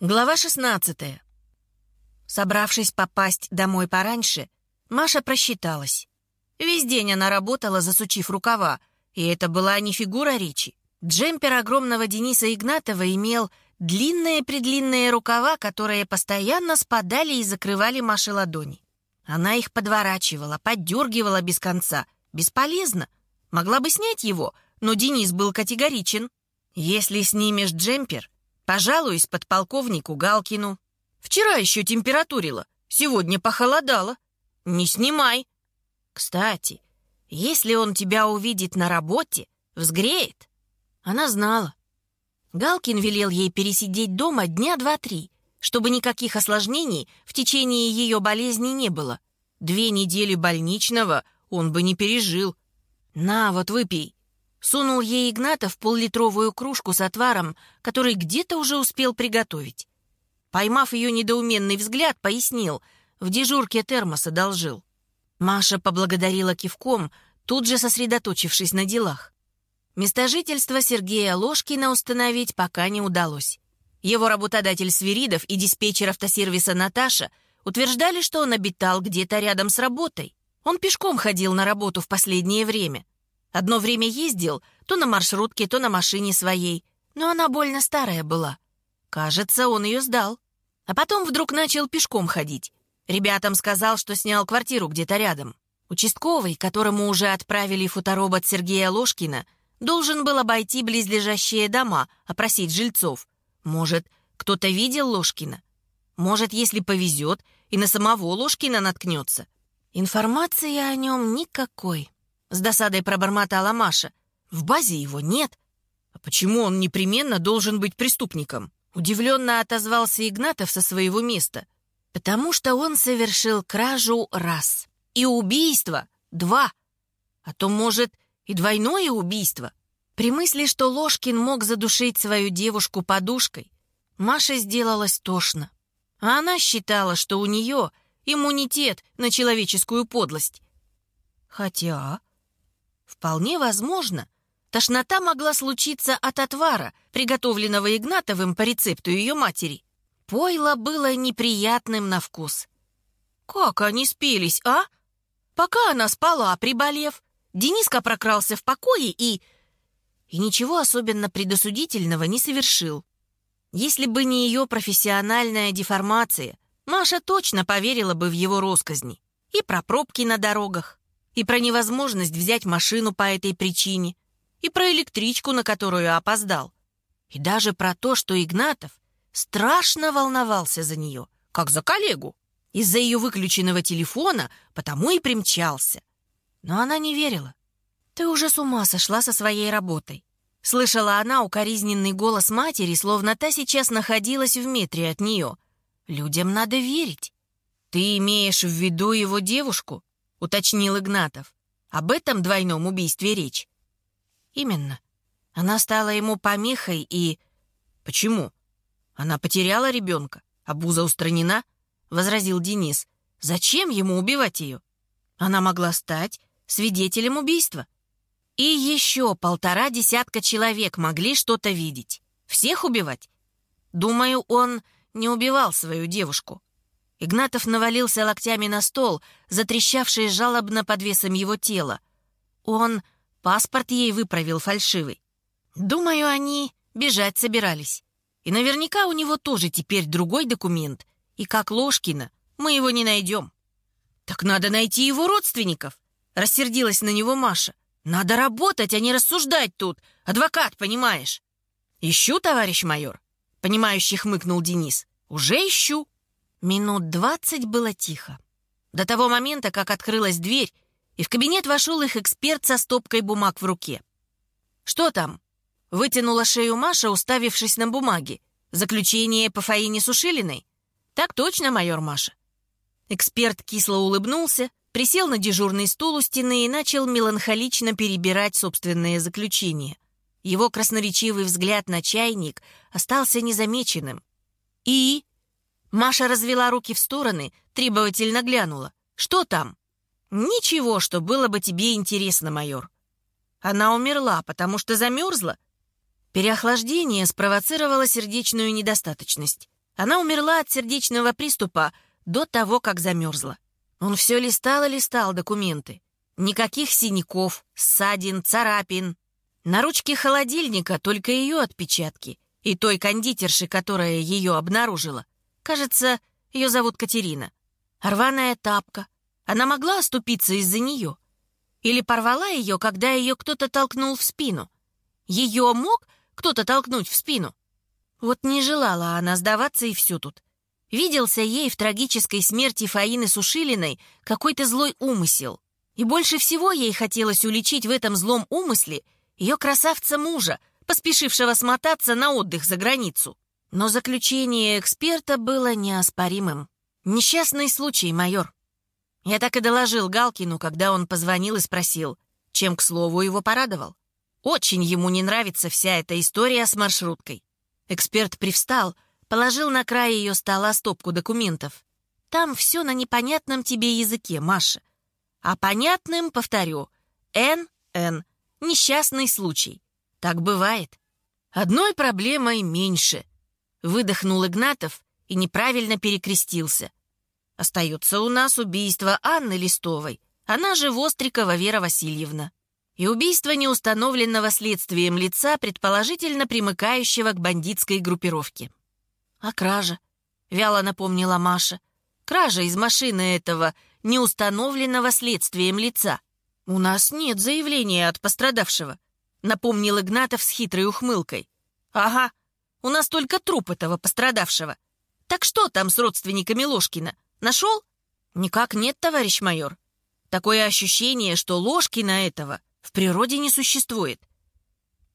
Глава 16. Собравшись попасть домой пораньше, Маша просчиталась. Весь день она работала, засучив рукава, и это была не фигура речи. Джемпер огромного Дениса Игнатова имел длинные-предлинные рукава, которые постоянно спадали и закрывали Маше ладони. Она их подворачивала, поддергивала без конца. Бесполезно. Могла бы снять его, но Денис был категоричен. «Если снимешь джемпер, Пожалуюсь подполковнику Галкину. Вчера еще температурило, сегодня похолодало. Не снимай. Кстати, если он тебя увидит на работе, взгреет. Она знала. Галкин велел ей пересидеть дома дня два-три, чтобы никаких осложнений в течение ее болезни не было. Две недели больничного он бы не пережил. На, вот выпей. Сунул ей Игнатов поллитровую кружку с отваром, который где-то уже успел приготовить. Поймав ее недоуменный взгляд, пояснил, в дежурке термос одолжил. Маша поблагодарила кивком, тут же сосредоточившись на делах. Место жительства Сергея Ложкина установить пока не удалось. Его работодатель Свиридов и диспетчер автосервиса Наташа утверждали, что он обитал где-то рядом с работой. Он пешком ходил на работу в последнее время. Одно время ездил, то на маршрутке, то на машине своей, но она больно старая была. Кажется, он ее сдал. А потом вдруг начал пешком ходить. Ребятам сказал, что снял квартиру где-то рядом. Участковый, которому уже отправили фоторобот Сергея Ложкина, должен был обойти близлежащие дома, опросить жильцов. Может, кто-то видел Ложкина? Может, если повезет, и на самого Ложкина наткнется. Информации о нем никакой. С досадой пробормотала Маша. В базе его нет. А почему он непременно должен быть преступником? Удивленно отозвался Игнатов со своего места. Потому что он совершил кражу раз. И убийство два. А то, может, и двойное убийство. При мысли, что Ложкин мог задушить свою девушку подушкой, Маше сделалось тошно. А она считала, что у нее иммунитет на человеческую подлость. Хотя Вполне возможно, тошнота могла случиться от отвара, приготовленного Игнатовым по рецепту ее матери. Пойло было неприятным на вкус. Как они спелись, а? Пока она спала, приболев, Дениска прокрался в покое и... И ничего особенно предосудительного не совершил. Если бы не ее профессиональная деформация, Маша точно поверила бы в его росказни. И про пробки на дорогах, и про невозможность взять машину по этой причине, и про электричку, на которую опоздал, и даже про то, что Игнатов страшно волновался за нее, как за коллегу, из-за ее выключенного телефона, потому и примчался. Но она не верила. «Ты уже с ума сошла со своей работой», Слышала она укоризненный голос матери, словно та сейчас находилась в метре от нее. «Людям надо верить». «Ты имеешь в виду его девушку?» — уточнил Игнатов. «Об этом двойном убийстве речь?» «Именно. Она стала ему помехой и...» «Почему? Она потеряла ребенка, обуза устранена?» — возразил Денис. «Зачем ему убивать ее? Она могла стать свидетелем убийства. И еще полтора десятка человек могли что-то видеть. Всех убивать? Думаю, он не убивал свою девушку. Игнатов навалился локтями на стол, затрещавший жалобно под весом его тела. Он паспорт ей выправил фальшивый. Думаю, они бежать собирались. И наверняка у него тоже теперь другой документ. И как Ложкина мы его не найдем. «Так надо найти его родственников», — рассердилась на него Маша. «Надо работать, а не рассуждать тут. Адвокат, понимаешь?» «Ищу, товарищ майор», — понимающий хмыкнул Денис. «Уже ищу». Минут двадцать было тихо. До того момента, как открылась дверь, и в кабинет вошел их эксперт со стопкой бумаг в руке. «Что там?» — вытянула шею Маша, уставившись на бумаги. «Заключение по Фаине Сушилиной?» «Так точно, майор Маша». Эксперт кисло улыбнулся, присел на дежурный стул у стены и начал меланхолично перебирать собственные заключения. Его красноречивый взгляд на чайник остался незамеченным. «И?» Маша развела руки в стороны, требовательно глянула. «Что там?» «Ничего, что было бы тебе интересно, майор». Она умерла, потому что замерзла. Переохлаждение спровоцировало сердечную недостаточность. Она умерла от сердечного приступа до того, как замерзла. Он все листал и листал документы. Никаких синяков, ссадин, царапин. На ручке холодильника только ее отпечатки. И той кондитерши, которая ее обнаружила. Кажется, ее зовут Катерина. Рваная тапка. Она могла оступиться из-за нее. Или порвала ее, когда ее кто-то толкнул в спину. Ее мог кто-то толкнуть в спину? Вот не желала она сдаваться и все тут. Виделся ей в трагической смерти Фаины Сушилиной какой-то злой умысел. И больше всего ей хотелось уличить в этом злом умысле ее красавца-мужа, поспешившего смотаться на отдых за границу. Но заключение эксперта было неоспоримым. Несчастный случай, майор. Я так и доложил Галкину, когда он позвонил и спросил, чем, к слову, его порадовал. Очень ему не нравится вся эта история с маршруткой. Эксперт привстал, положил на край ее стола стопку документов. Там все на непонятном тебе языке, Маша. А понятным, повторю, НН. Несчастный случай. Так бывает. Одной проблемой меньше. Выдохнул Игнатов и неправильно перекрестился. Остается у нас убийство Анны Листовой, она же Вострикова Вера Васильевна. И убийство неустановленного следствием лица, предположительно примыкающего к бандитской группировке. А кража? Вяло напомнила Маша. Кража из машины этого неустановленного следствием лица. «У нас нет заявления от пострадавшего», — напомнил Игнатов с хитрой ухмылкой. «Ага, у нас только труп этого пострадавшего. Так что там с родственниками Ложкина? Нашел?» «Никак нет, товарищ майор. Такое ощущение, что Ложкина этого в природе не существует».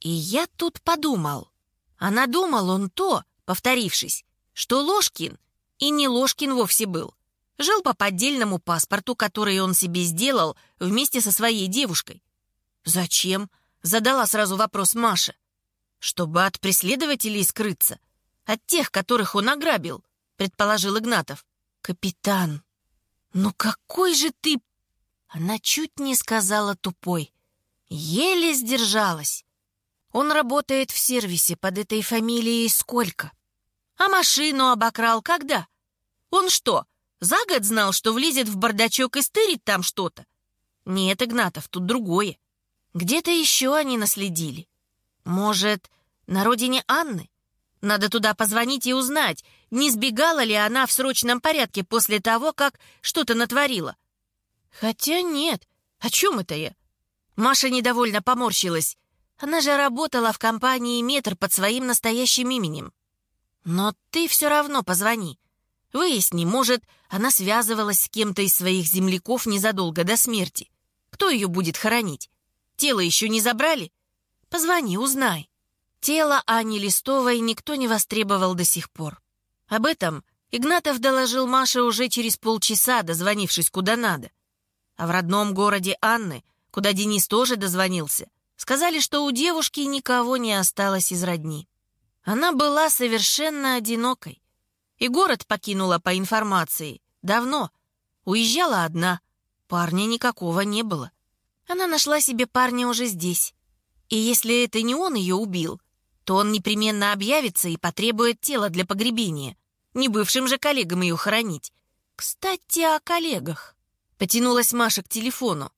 И я тут подумал. А надумал он то, повторившись, что Ложкин и не Ложкин вовсе был. Жил по поддельному паспорту, который он себе сделал вместе со своей девушкой. «Зачем?» — задала сразу вопрос Маша. «Чтобы от преследователей скрыться. От тех, которых он ограбил», — предположил Игнатов. «Капитан, ну какой же ты...» Она чуть не сказала тупой. Еле сдержалась. Он работает в сервисе под этой фамилией сколько? А машину обокрал когда? Он что, за год знал, что влезет в бардачок и стырит там что-то. Нет, Игнатов, тут другое. Где-то еще они наследили. Может, на родине Анны? Надо туда позвонить и узнать, не сбегала ли она в срочном порядке после того, как что-то натворила. Хотя нет, о чем это я? Маша недовольно поморщилась. Она же работала в компании «Метр» под своим настоящим именем. Но ты все равно позвони. Выясни, может, она связывалась с кем-то из своих земляков незадолго до смерти. Кто ее будет хоронить? Тело еще не забрали? Позвони, узнай. Тело Ани Листовой никто не востребовал до сих пор. Об этом Игнатов доложил Маше уже через полчаса, дозвонившись куда надо. А в родном городе Анны, куда Денис тоже дозвонился, сказали, что у девушки никого не осталось из родни. Она была совершенно одинокой. И город покинула по информации. Давно. Уезжала одна. Парня никакого не было. Она нашла себе парня уже здесь. И если это не он ее убил, то он непременно объявится и потребует тело для погребения. Не бывшим же коллегам ее хоронить. Кстати, о коллегах. Потянулась Маша к телефону.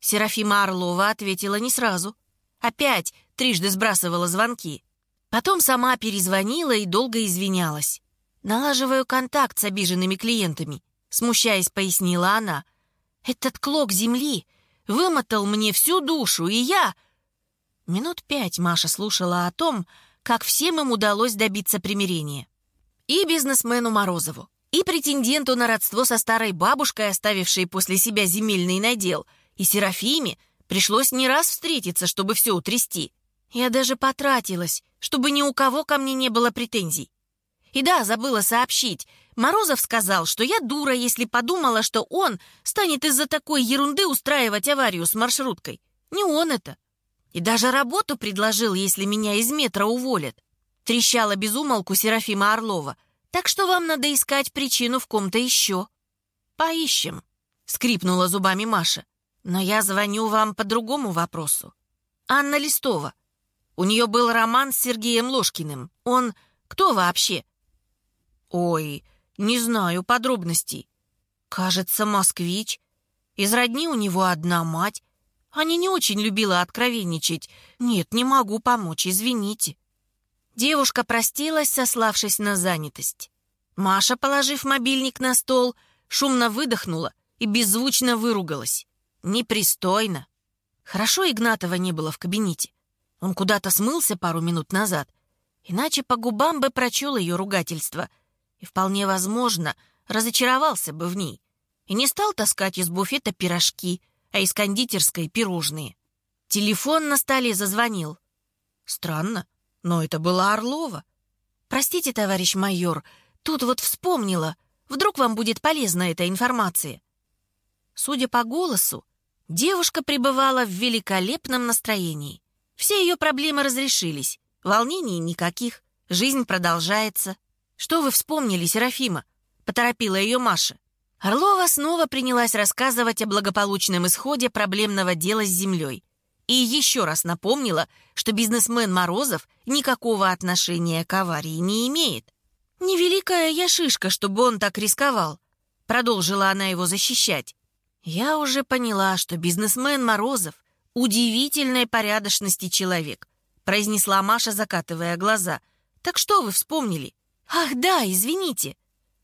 Серафима Орлова ответила не сразу. Опять трижды сбрасывала звонки. Потом сама перезвонила и долго извинялась. «Налаживаю контакт с обиженными клиентами», — смущаясь, пояснила она. «Этот клок земли вымотал мне всю душу, и я...» Минут пять Маша слушала о том, как всем им удалось добиться примирения. И бизнесмену Морозову, и претенденту на родство со старой бабушкой, оставившей после себя земельный надел, и Серафиме пришлось не раз встретиться, чтобы все утрясти. Я даже потратилась, чтобы ни у кого ко мне не было претензий. И да, забыла сообщить. Морозов сказал, что я дура, если подумала, что он станет из-за такой ерунды устраивать аварию с маршруткой. Не он это. И даже работу предложил, если меня из метра уволят. Трещала безумолку Серафима Орлова. Так что вам надо искать причину в ком-то еще. Поищем, скрипнула зубами Маша. Но я звоню вам по другому вопросу. Анна Листова. У нее был роман с Сергеем Ложкиным. Он кто вообще? Ой, не знаю подробностей. Кажется, москвич. Из родни у него одна мать. Аня не очень любила откровенничать. Нет, не могу помочь, извините. Девушка простилась, сославшись на занятость. Маша, положив мобильник на стол, шумно выдохнула и беззвучно выругалась. Непристойно. Хорошо Игнатова не было в кабинете. Он куда-то смылся пару минут назад. Иначе по губам бы прочел ее ругательство. И вполне возможно, разочаровался бы в ней. И не стал таскать из буфета пирожки, а из кондитерской пирожные. Телефон на столе зазвонил. Странно, но это была Орлова. «Простите, товарищ майор, тут вот вспомнила. Вдруг вам будет полезна эта информация?» Судя по голосу, девушка пребывала в великолепном настроении. Все ее проблемы разрешились, волнений никаких, жизнь продолжается. «Что вы вспомнили, Серафима?» — поторопила ее Маша. Орлова снова принялась рассказывать о благополучном исходе проблемного дела с землей. И еще раз напомнила, что бизнесмен Морозов никакого отношения к аварии не имеет. «Невеликая я шишка, чтобы он так рисковал», — продолжила она его защищать. «Я уже поняла, что бизнесмен Морозов — удивительной порядочности человек», — произнесла Маша, закатывая глаза. «Так что вы вспомнили?» «Ах, да, извините»,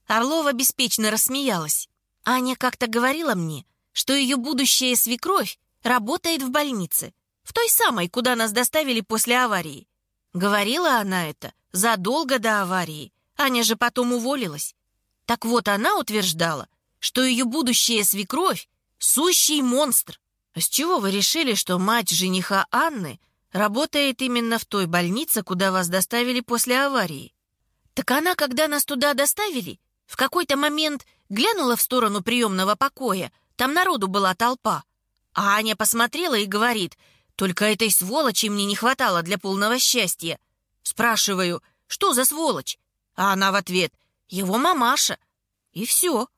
Орлова беспечно рассмеялась. Аня как-то говорила мне, что ее будущая свекровь работает в больнице, в той самой, куда нас доставили после аварии. Говорила она это задолго до аварии. Аня же потом уволилась. Так вот, она утверждала, что ее будущая свекровь — сущий монстр. А с чего вы решили, что мать жениха Анны работает именно в той больнице, куда вас доставили после аварии? Так она, когда нас туда доставили, в какой-то момент глянула в сторону приемного покоя. Там народу была толпа. А Аня посмотрела и говорит, «Только этой сволочи мне не хватало для полного счастья». Спрашиваю, «Что за сволочь?» А она в ответ, «Его мамаша». И все.